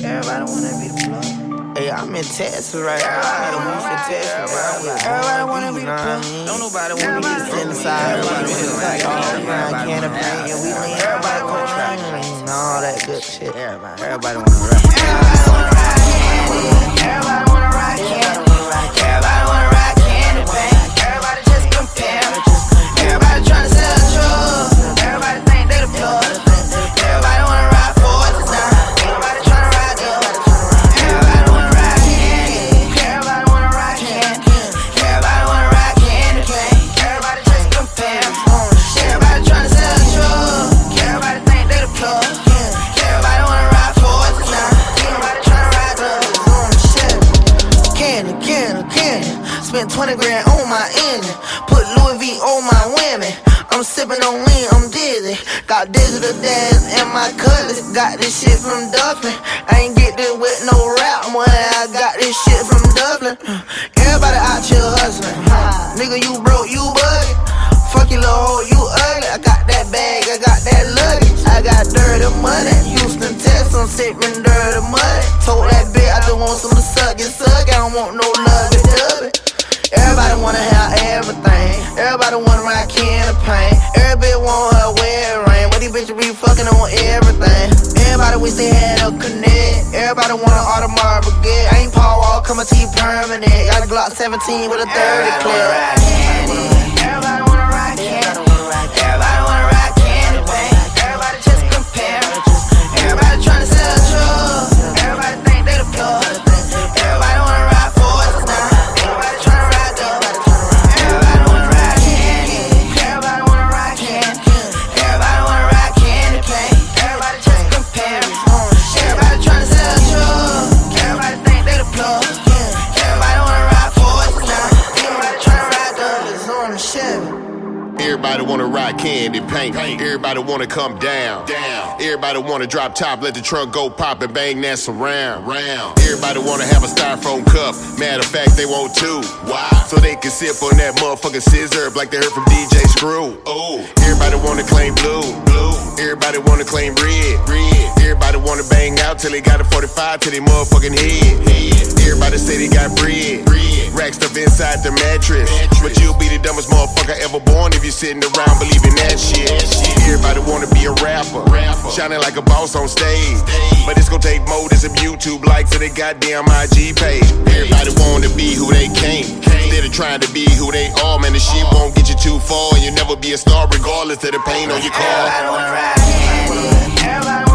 Everybody wanna be the plug. Hey, I'm in Texas right now. I'm in Houston, Texas. Everybody, everybody wanna be the plug. Don't nobody wanna be the inside. Everybody be the like all around candy paint and we lean. Everybody go track and all that good shit. Everybody, everybody wanna rap. Everybody wanna ride Spent 20 grand on my engine. Put Louis V on my women. I'm sipping on lean, I'm dizzy. Got digital dash in my Cutlass. Got this shit from Dublin. I ain't get this with no rap money. I got this shit from Dublin. Uh, everybody out here hustling. Nigga, you broke, you bugging. Fuck you, little hoe, you ugly. I got that bag, I got that luggage. I got dirty money. Houston, Texas, I'm sipping dirty money. Told that bitch I just want some to suck and suck. I don't want no love Everybody wanna ride candy paint. Everybody want her wear ring. But these bitches be fucking on everything. Everybody wish they had a connect. Everybody want an Audemars. I ain't Paul Wall, come a T permanent. Got a Glock 17 with a 30 clip. Everybody wanna ride candy paint. Everybody wanna come down. Down. Everybody wanna drop top, let the trunk go pop and bang that surround. Round. Everybody wanna have a styrofoam cup. Matter of fact, they want two. Why? So they can sip on that motherfucking sizzurp like they heard from DJ Screw. Oh. Everybody wanna claim blue. Blue. Everybody wanna claim red. Red. Everybody wanna bang out till they got a 45 to their motherfucking head. Head. Everybody say they got bread. Bread. Rack stuff inside the mattress. But you'll be the dumbest motherfucker ever born if you sitting around believing that shit. Everybody wanna be a rapper. Shining like a boss on stage. But it's gonna take more than some YouTube likes to their goddamn IG page. Everybody wanna be who they can't. Instead of trying to be who they are, man, the shit won't get you too far. And you'll never be a star regardless of the pain on your car. Everybody wanna ride. Everybody